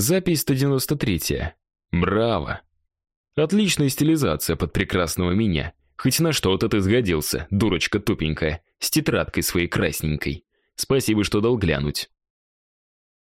Запись 193. Браво. Отличная стилизация под прекрасного меня. Хоть на что-то ты сгодился, дурочка тупенькая, с тетрадкой своей красненькой. Спасибо, что дал глянуть.